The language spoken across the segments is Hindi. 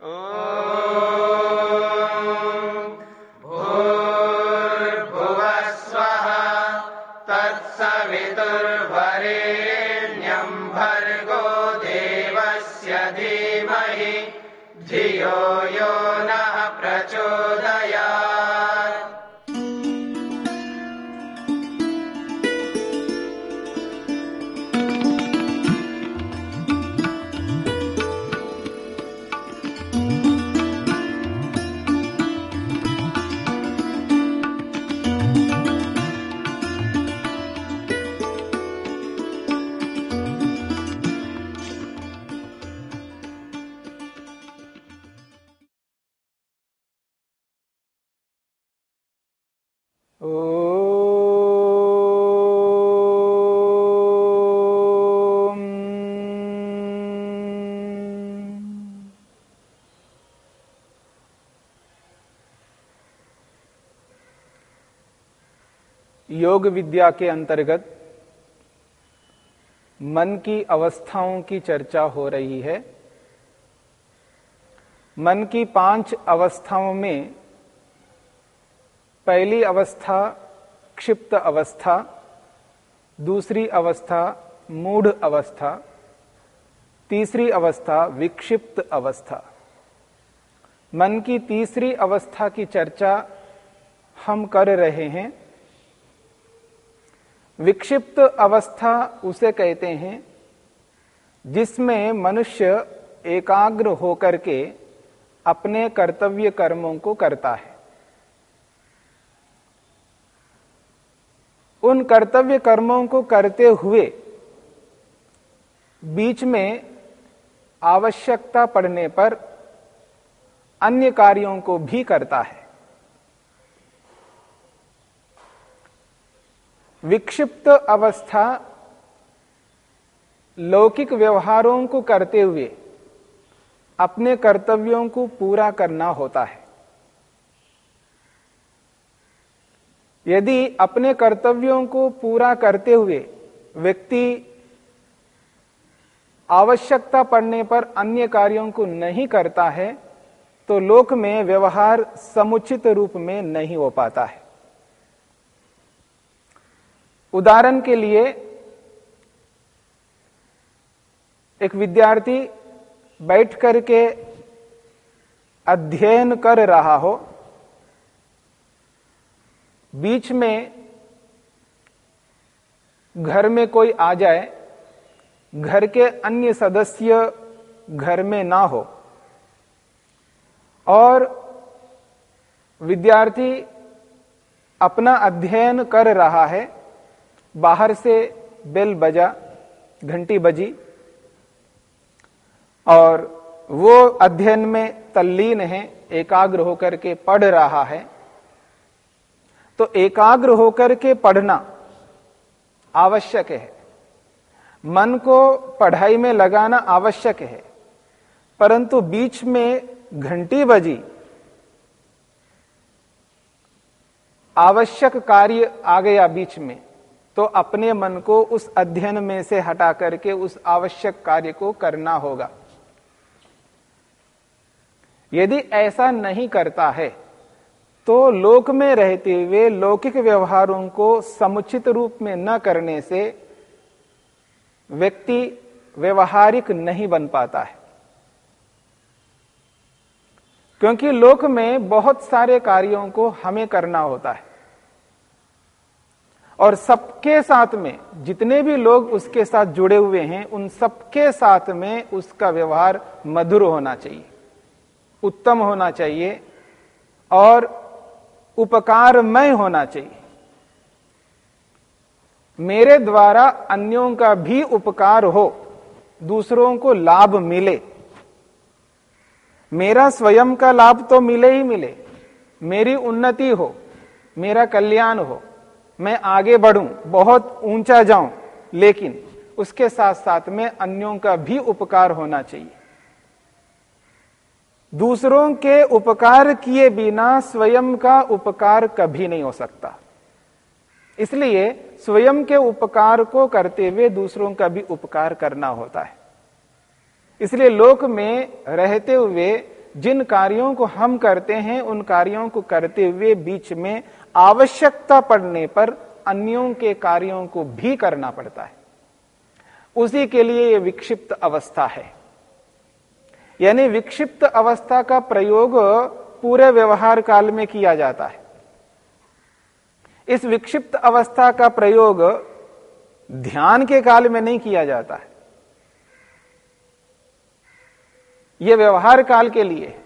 Oh. योग विद्या के अंतर्गत मन की अवस्थाओं की चर्चा हो रही है। मन की पाँच अवस्थाओं में पहली अवस्था क्षिप्त अवस्था, दूसरी अवस्था मूढ़ अवस्था, तीसरी अवस्था विक्षिप्त अवस्था। मन की तीसरी अवस्था की चर्चा हम कर रहे हैं। विक्षिप्त अवस्था उसे कहते हैं, जिसमें मनुष्य एकाग्र होकर के अपने कर्तव्य कर्मों को करता है। उन कर्तव्य कर्मों को करते हुए बीच में आवश्यकता पड़ने पर अन्य कार्यों को भी करता है। विक्षिप्त अवस्था लौकिक व्यवहारों को करते हुए अपने कर्तव्यों को पूरा करना होता है। यदि अपने कर्तव्यों को पूरा करते हुए व्यक्ति आवश्यकता पड़ने पर अन्य कार्यों को नहीं करता है तो लोक में व्यवहार समुचित रूप में नहीं हो पाता है। उदाहरण के लिए एक विद्यार्थी बैठ करके अध्ययन कर रहा हो, बीच में घर में कोई आ जाए, घर के अन्य सदस्य घर में ना हो, और विद्यार्थी अपना अध्ययन कर रहा है बाहर से बेल बजा, घंटी बजी, और वो अध्ययन में तल्लीन है, एकाग्र होकर के पढ़ रहा है। तो एकाग्र होकर के पढ़ना आवश्यक है। मन को पढ़ाई में लगाना आवश्यक है, परंतु बीच में घंटी बजी, आवश्यक कार्य आ गया बीच में। तो अपने मन को उस अध्ययन में से हटा करके उस आवश्यक कार्य को करना होगा। यदि ऐसा नहीं करता है तो लोक में रहते हुए लौकिक व्यवहारों को समुचित रूप में न करने से व्यक्ति व्यवहारिक नहीं बन पाता है। क्योंकि लोक में बहुत सारे कार्यों को हमें करना होता है। और सबके साथ में, जितने भी लोग उसके साथ जुड़े हुए हैं, उन सबके साथ में उसका व्यवहार मधुर होना चाहिए, उत्तम होना चाहिए और उपकारमय होना चाहिए। मेरे द्वारा अन्यों का भी उपकार हो, दूसरों को लाभ मिले। मेरा स्वयं का लाभ तो मिले ही मिले, मेरी उन्नति हो, मेरा कल्याण हो। मैं आगे बढ़ूं, बहुत ऊँचा जाऊँ, लेकिन उसके साथ साथ में अन्यों का भी उपकार होना चाहिए। दूसरों के उपकार किए बिना स्वयं का उपकार कभी नहीं हो सकता। इसलिए स्वयं के उपकार को करते हुए दूसरों का भी उपकार करना होता है। इसलिए लोक में रहते हुए जिन कार्यों को हम करते हैं, उन कार्यों को करते हुए बीच में आवश्यकता पड़ने पर अन्यों के कार्यों को भी करना पड़ता है। उसी के लिए यह विक्षिप्त अवस्था है। यानी विक्षिप्त अवस्था का प्रयोग पूरे व्यवहार काल में किया जाता है। इस विक्षिप्त अवस्था का प्रयोग ध्यान के काल में नहीं किया जाता है। यह व्यवहार काल के लिए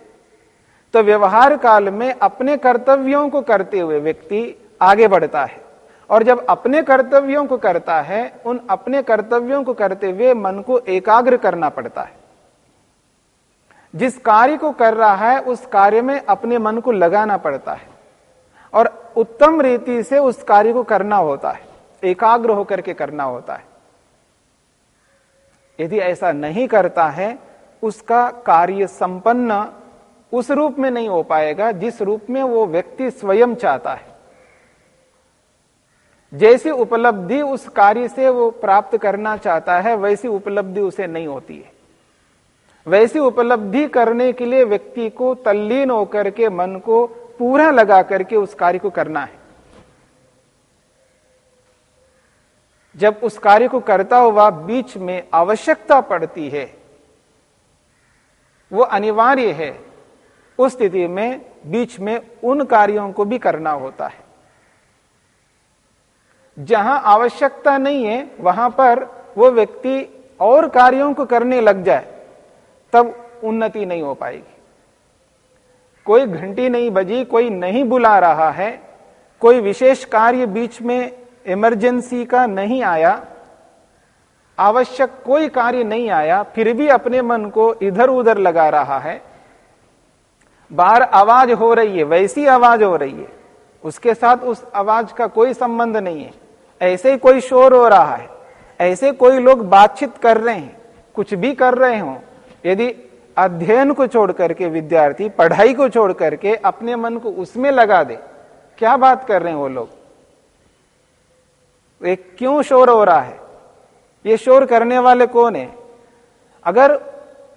तो व्यवहार काल में अपने कर्तव्यों को करते हुए व्यक्ति आगे बढ़ता है। और जब अपने कर्तव्यों को करता है, उन अपने कर्तव्यों को करते हुए मन को एकाग्र करना पड़ता है। जिस कार्य को कर रहा है, उस कार्य में अपने मन को लगाना पड़ता है। और उत्तम रीति से उस कार्य को करना होता है। एकाग्र होकर के करना होता है। यदि ऐसा नहीं करता है उसका कार्य संपन्न उस रूप में नहीं हो पाएगा जिस रूप में वो व्यक्ति स्वयं चाहता है। जैसी उपलब्धि उस कार्य से वो प्राप्त करना चाहता है, वैसी उपलब्धि उसे नहीं होती है। वैसी उपलब्धि करने के लिए व्यक्ति को तल्लीन होकर के मन को पूरा लगा करके उस कार्य को करना है। जब उस कार्य को करता हुआ बीच में आवश्यकता पड़ती है वो अनिवार्य है। उस स्थिति में, बीच में उन कार्यों को भी करना होता है। जहाँ आवश्यकता नहीं है, वहाँ पर वो व्यक्ति और कार्यों को करने लग जाए, तब उन्नति नहीं हो पाएगी। कोई घंटी नहीं बजी, कोई नहीं बुला रहा है, कोई विशेष कार्य बीच में इमरजेंसी का नहीं आया आवश्यक कोई कार्य नहीं आया, फिर भी अपने मन को इधर उधर लगा रहा है। बाहर आवाज़ हो रही है, वैसी आवाज़ हो रही है। उसके साथ उस आवाज़ का कोई संबंध नहीं है। ऐसे ही कोई शोर हो रहा है, ऐसे कोई लोग बातचीत कर रहे हैं, कुछ भी कर रहे हो। यदि अध्ययन को छोड़ करके, विद्यार्थी पढ़ाई को छोड़ करके अपने मन को उसमें लगा दे, क्या बात कर रहे हैं वो लोग? एक क्यों शोर हो रहा है? ये शोर करने वाले कौन है? अगर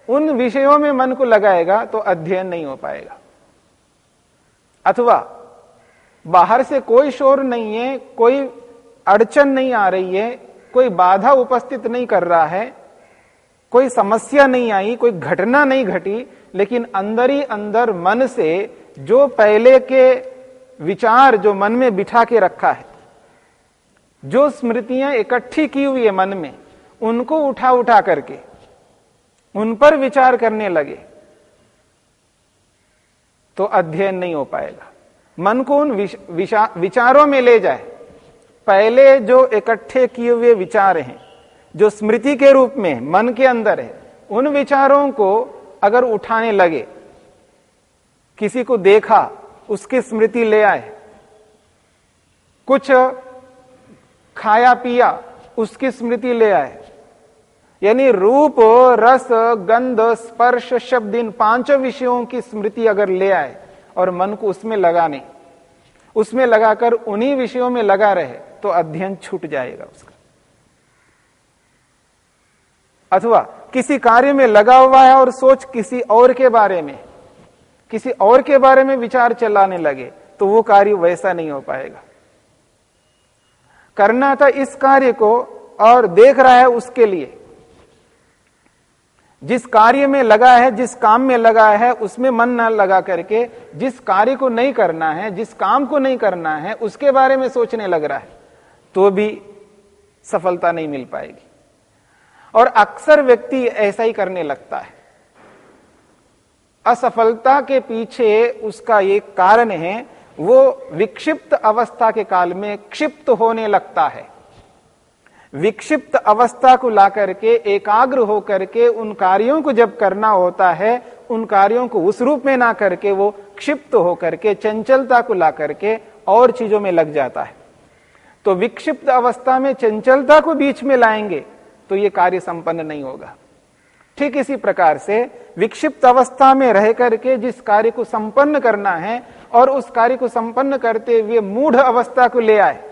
उन विषयों में मन को लगाएगा तो अध्ययन नहीं हो पाएगा। अथवा, बाहर से कोई शोर नहीं है, कोई अड़चन नहीं आ रही है, कोई बाधा उपस्थित नहीं कर रहा है, कोई समस्या नहीं आई, कोई घटना नहीं घटी, लेकिन अंदर ही अंदर मन से जो पहले के विचार, जो मन में बिठा के रखा है जो स्मृतियाँ इकट्ठी की हुई है मन में, उनको उठा उठा करके, उन पर विचार करने लगे तो अध्ययन नहीं हो पाएगा। मन को उन विचारों में ले जाए। पहले जो इकट्ठे किए हुए विचार हैं, जो स्मृति के रूप में मन के अंदर है, उन विचारों को अगर उठाने लगे, किसी को देखा, उसकी स्मृति ले आए, कुछ खाया पिया, उसकी स्मृति ले आए। यानी रूप, रस, गंध, स्पर्श, शब्द, इन पाँचों विषयों की स्मृति अगर ले आए और मन को उसमें लगाने उसमें लगाकर उन्हीं विषयों में लगा रहे तो अध्ययन छूट जाएगा उसका। अथवा किसी कार्य में लगा हुआ है और सोच किसी और के बारे में, किसी और के बारे में विचार चलाने लगे तो वो कार्य वैसा नहीं हो पाएगा। करना था इस कार्य को और देख रहा है उसके लिए। जिस कार्य में लगा है, जिस काम में लगा है, उसमें मन न लगा करके जिस कार्य को नहीं करना है, जिस काम को नहीं करना है, उसके बारे में सोचने लग रहा है तो भी सफलता नहीं मिल पाएगी। और अक्सर व्यक्ति ऐसा ही करने लगता है। असफलता के पीछे उसका एक कारण है वो विक्षिप्त अवस्था के काल में क्षिप्त होने लगता है। विक्षिप्त अवस्था को ला करके, एकाग्र होकर के उन कार्यों को जब करना होता है, उन कार्यों को उस रूप में ना करके, वो क्षिप्त होकर के चंचलता को ला करके और चीज़ों में लग जाता है। तो विक्षिप्त अवस्था में चंचलता को बीच में लाएँगे तो ये कार्य संपन्न नहीं होगा। ठीक इसी प्रकार से विक्षिप्त अवस्था में रह करके जिस कार्य को संपन्न करना है और उस कार्य को संपन्न करते हुए मूढ़ अवस्था को ले आए।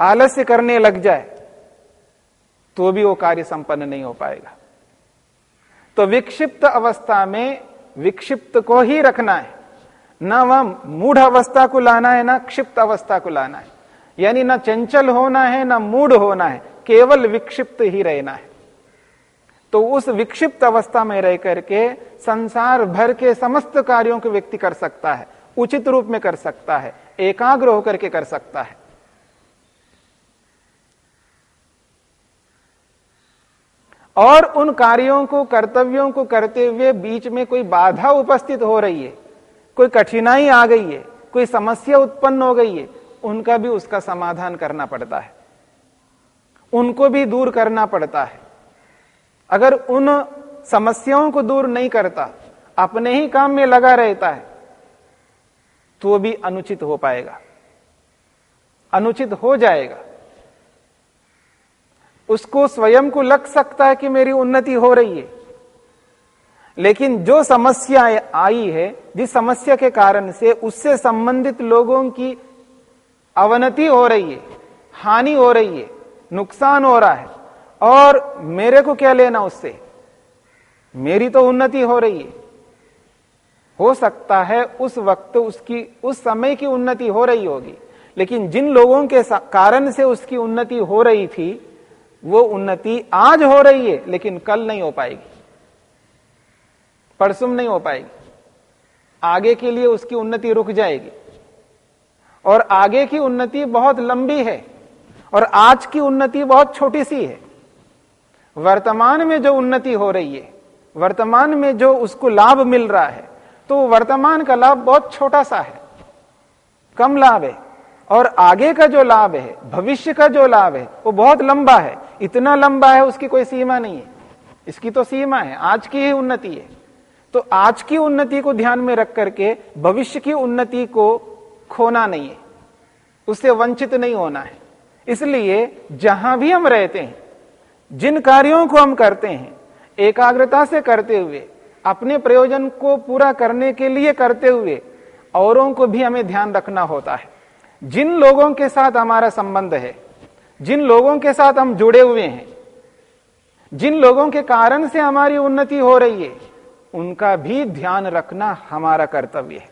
आलस्य करने लग जाए तो भी वो कार्य संपन्न नहीं हो पाएगा। तो विक्षिप्त अवस्था में विक्षिप्त को ही रखना है। ना वह मूढ़ अवस्था को लाना है, ना क्षिप्त अवस्था को लाना है। यानी ना चंचल होना है, ना मूढ़ होना है, केवल विक्षिप्त ही रहना है। तो उस विक्षिप्त अवस्था में रह करके संसार भर के समस्त कार्यों को व्यक्ति कर सकता है, उचित रूप में कर सकता है, एकाग्र होकर के कर सकता है। और उन कार्यों को, कर्तव्यों को करते हुए बीच में कोई बाधा उपस्थित हो रही है, कोई कठिनाई आ गई है, कोई समस्या उत्पन्न हो गई है, उनका भी उसका समाधान करना पड़ता है। उनको भी दूर करना पड़ता है। अगर उन समस्याओं को दूर नहीं करता, अपने ही काम में लगा रहता है तो भी अनुचित हो पाएगा। अनुचित हो जाएगा। उसको स्वयं को लग सकता है कि मेरी उन्नति हो रही है। लेकिन जो समस्या आई है, जिस समस्या के कारण से उससे संबंधित लोगों की अवनति हो रही है, हानि हो रही है, नुकसान हो रहा है और मेरे को क्या लेना उससे? मेरी तो उन्नति हो रही है। हो सकता है उस वक्त उसकी, उस समय की उन्नति हो रही होगी, लेकिन जिन लोगों के कारण से उसकी उन्नति हो रही थी, वो उन्नति आज हो रही है, लेकिन कल नहीं हो पाएगी। परसुम नहीं हो पाएगी। आगे के लिए उसकी उन्नति रुक जाएगी। और आगे की उन्नति बहुत लंबी है, और आज की उन्नति बहुत छोटी सी है। वर्तमान में जो उन्नति हो रही है, वर्तमान में जो उसको लाभ मिल रहा है तो वर्तमान का लाभ बहुत छोटा सा है, कम लाभ है, और आगे का जो लाभ है, भविष्य का जो लाभ है, वो बहुत लंबा है, इतना लंबा है उसकी कोई सीमा नहीं है, इसकी तो सीमा है, आज की ही उन्नति है तो आज की उन्नति को ध्यान में रख करके भविष्य की उन्नति को खोना नहीं है, उससे वंचित नहीं होना है, इसलिए जहाँ भी हम रहते हैं जिन कार्यों को हम करते हैं, एकाग्रता से करते हुए, अपने प्रयोजन को पूरा करने के लिए करते हुए, औरों को भी हमें ध्यान रखना होता है। जिन लोगों के साथ हमारा संबंध है, जिन लोगों के साथ हम जुड़े हुए हैं, जिन लोगों के कारण से हमारी उन्नति हो रही है, उनका भी ध्यान रखना हमारा कर्तव्य है।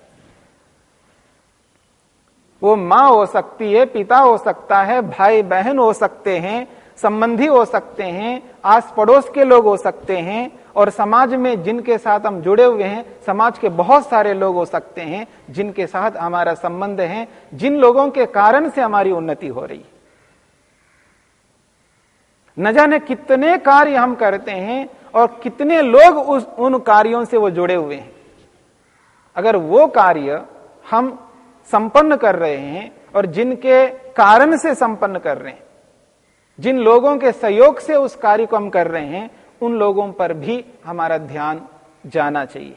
वो माँ हो सकती है, पिता हो सकता है भाई बहन हो सकते हैं संबंधी हो सकते हैं आस पड़ोस के लोग हो सकते हैं, और समाज में जिनके साथ हम जुड़े हुए हैं, समाज के बहुत सारे लोग हो सकते हैं, जिनके साथ हमारा संबंध है, जिन लोगों के कारण से हमारी उन्नति हो रही। न जाने कितने कार्य हम करते हैं, और कितने लोग उस, उन कार्यों से वो जुड़े हुए हैं। अगर वो कार्य हम संपन्न कर रहे हैं, और जिनके कारण से संपन्न कर रहे हैं जिन लोगों के सहयोग से उस कार्य को हम कर रहे हैं, उन लोगों पर भी हमारा ध्यान जाना चाहिए।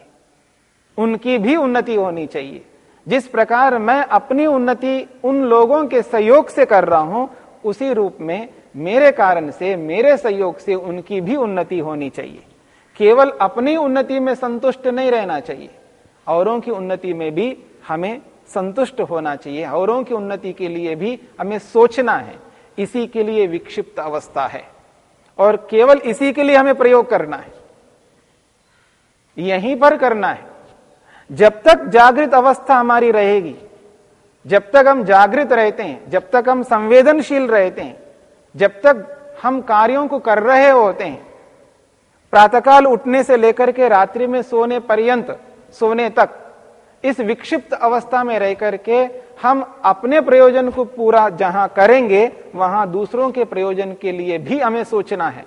उनकी भी उन्नति होनी चाहिए। जिस प्रकार मैं अपनी उन्नति उन लोगों के सहयोग से कर रहा हूँ, उसी रूप में मेरे कारण से, मेरे सहयोग से उनकी भी उन्नति होनी चाहिए। केवल अपनी उन्नति में संतुष्ट नहीं रहना चाहिए। औरों की उन्नति में भी हमें संतुष्ट होना चाहिए। औरों की उन्नति के लिए भी हमें सोचना है। इसी के लिए विक्षिप्त अवस्था है। और केवल इसी के लिए हमें प्रयोग करना है। यहीं पर करना है। जब तक जागृत अवस्था हमारी रहेगी, जब तक हम जागृत रहते हैं, जब तक हम संवेदनशील रहते हैं, जब तक हम कार्यों को कर रहे होते हैं, प्रातःकाल उठने से लेकर के रात्रि में सोने पर्यंत, सोने तक इस विक्षिप्त अवस्था में रह करके हम अपने प्रयोजन को पूरा जहाँ करेंगे, वहाँ दूसरों के प्रयोजन के लिए भी हमें सोचना है।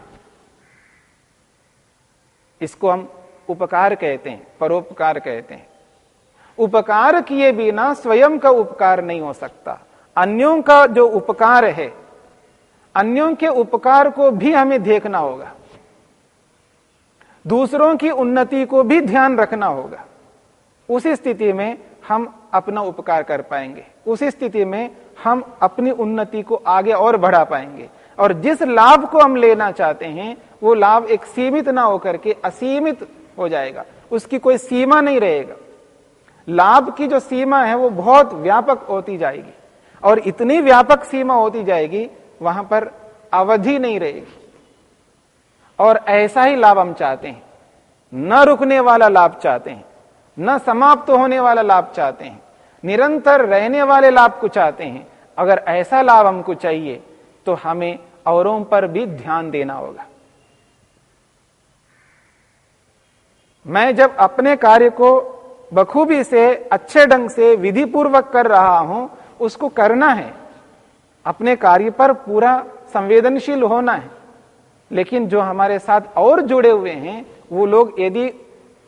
इसको हम उपकार कहते हैं, परोपकार कहते हैं। उपकार किए बिना स्वयं का उपकार नहीं हो सकता। अन्यों का जो उपकार है, अन्यों के उपकार को भी हमें देखना होगा। दूसरों की उन्नति को भी ध्यान रखना होगा। उसी स्थिति में हम अपना उपकार कर पाएँगे। उसी स्थिति में हम अपनी उन्नति को आगे और बढ़ा पाएँगे। और जिस लाभ को हम लेना चाहते हैं, वो लाभ एक सीमित ना होकर के असीमित हो जाएगा। उसकी कोई सीमा नहीं रहेगा। लाभ की जो सीमा है, वो बहुत व्यापक होती जाएगी। और इतनी व्यापक सीमा होती जाएगी, वहाँ पर अवधि नहीं रहेगी। और ऐसा ही लाभ हम चाहते हैं। न रुकने वाला लाभ चाहते हैं। न समाप्त होने वाला लाभ चाहते हैं। निरंतर रहने वाले लाभ को चाहते हैं। अगर ऐसा लाभ हमको चाहिए तो हमें औरों पर भी ध्यान देना होगा। मैं जब अपने कार्य को बखूबी से, अच्छे ढंग से विधि पूर्वक कर रहा हूँ, उसको करना है। अपने कार्य पर पूरा संवेदनशील होना है। लेकिन जो हमारे साथ और जुड़े हुए हैं, वो लोग यदि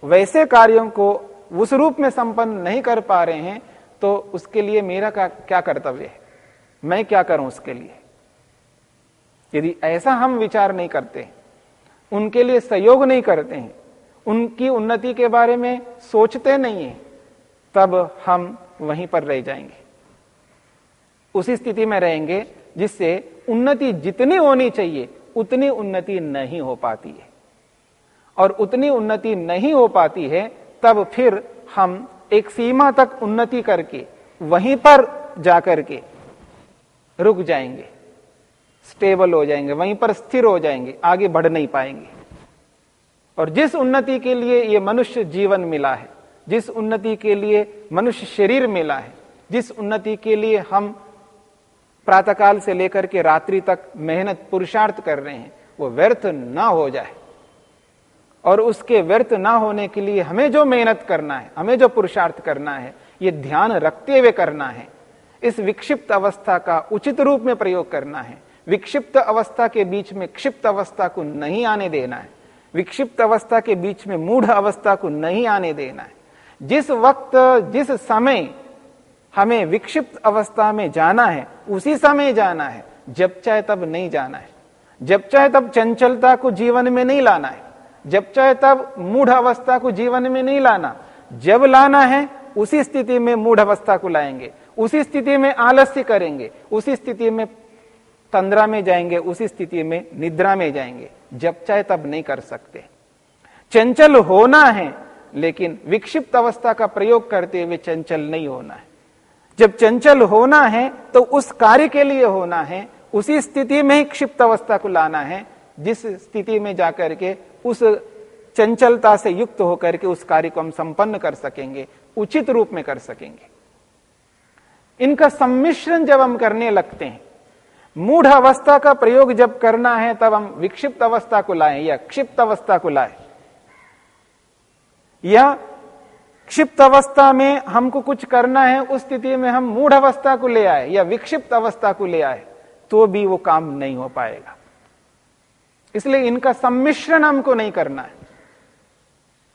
वैसे कार्यों को उस रूप में संपन्न नहीं कर पा रहे हैं तो उसके लिए मेरा का क्या कर्तव्य है? मैं क्या करूँ उसके लिए? यदि ऐसा हम विचार नहीं करते, उनके लिए सहयोग नहीं करते हैं, उनकी उन्नति के बारे में सोचते नहीं है, तब हम वहीं पर रह जाएँगे। उसी स्थिति में रहेंगे जिससे उन्नति जितनी होनी चाहिए, उतनी उन्नति नहीं हो पाती है। और उतनी उन्नति नहीं हो पाती है तब फिर हम एक सीमा तक उन्नति करके, वहीं पर जाकर के रुक जाएँगे। स्टेबल हो जाएँगे, वहीं पर स्थिर हो जाएँगे, आगे बढ़ नहीं पाएँगे। और जिस उन्नति के लिए ये मनुष्य जीवन मिला है, जिस उन्नति के लिए मनुष्य शरीर मिला है, जिस उन्नति के लिए हम प्रातःकाल से लेकर के रात्रि तक मेहनत, पुरुषार्थ कर रहे हैं, वो व्यर्थ ना हो जाए। और उसके व्यर्थ ना होने के लिए हमें जो मेहनत करना है, हमें जो पुरुषार्थ करना है, ये ध्यान रखते हुए करना है। इस विक्षिप्त अवस्था का उचित रूप में प्रयोग करना है। विक्षिप्त अवस्था के बीच में क्षिप्त अवस्था को नहीं आने देना है। विक्षिप्त अवस्था के बीच में मूढ़ अवस्था को नहीं आने देना है। जिस वक्त, जिस समय हमें विक्षिप्त अवस्था में जाना है, उसी समय जाना है। जब चाहे तब नहीं जाना है। जब चाहे तब चंचलता को जीवन में नहीं लाना है। जब चाहे तब मूढ़ अवस्था को जीवन में नहीं लाना। जब लाना है, उसी स्थिति में मूढ़ अवस्था को लाएँगे। उसी स्थिति में आलस्य करेंगे। उसी स्थिति में तंद्रा में जाएँगे। उसी स्थिति में निद्रा में जाएँगे। जब चाहे तब नहीं कर सकते। चंचल होना है, लेकिन विक्षिप्त अवस्था का प्रयोग करते हुए चंचल नहीं होना है। जब चंचल होना है तो उस कार्य के लिए होना है, उसी स्थिति में ही क्षिप्त अवस्था को लाना है जिस स्थिति में जाकर के उस चंचलता से युक्त होकर के उस कार्य को हम संपन्न कर सकेंगे, उचित रूप में कर सकेंगे। इनका सम्मिश्रण जब हम करने लगते हैं, मूढ़ अवस्था का प्रयोग जब करना है, तब हम विक्षिप्त अवस्था को लाएँ या क्षिप्त अवस्था को लाएँ। या क्षिप्त अवस्था में हमको कुछ करना है, उस स्थिति में हम मूढ़ अवस्था को ले आए या विक्षिप्त अवस्था को ले आए तो भी वो काम नहीं हो पाएगा। इसलिए इनका सम्मिश्रण हमको नहीं करना है।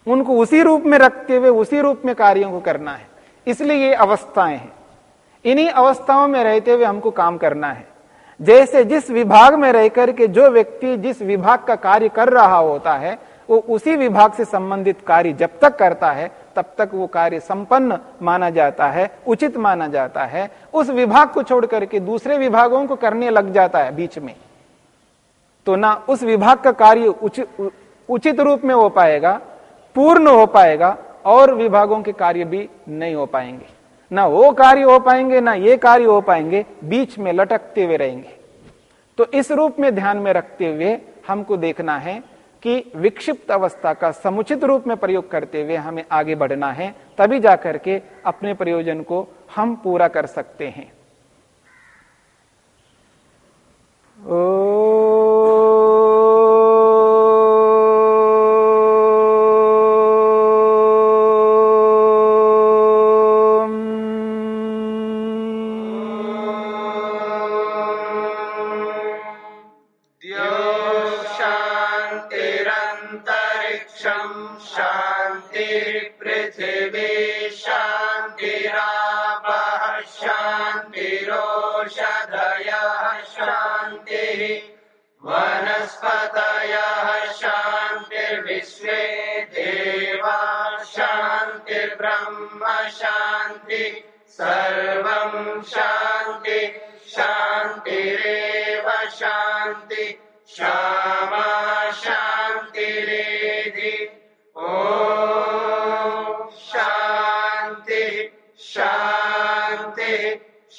उनको उसी रूप में रखते हुए, उसी रूप में कार्यों को करना है। इसलिए ये अवस्थाएँ हैं। इन्हीं अवस्थाओं में रहते हुए हमको काम करना है। जैसे जिस विभाग में रहकर के जो व्यक्ति जिस विभाग का कार्य कर रहा होता है, वो उसी विभाग से संबंधित कार्य जब तक करता है, तब तक वो कार्य संपन्न माना जाता है, उचित माना जाता है। उस विभाग को छोड़ करके दूसरे विभागों को करने लग जाता है बीच में। तो ना उस विभाग का कार्य उचित रूप में हो पाएगा, पूर्ण हो पाएगा, और विभागों के कार्य भी नहीं हो पाएँगे। ना वो कार्य हो पाएँगे, ना ये कार्य हो पाएँगे, बीच में लटकते हुए रहेंगे। तो इस रूप में ध्यान में रखते हुए हमको देखना है कि विक्षिप्त अवस्था का समुचित रूप में प्रयोग करते हुए हमें आगे बढ़ना है, तभी जाकर के अपने प्रयोजन को हम पूरा कर सकते हैं।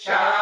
Shah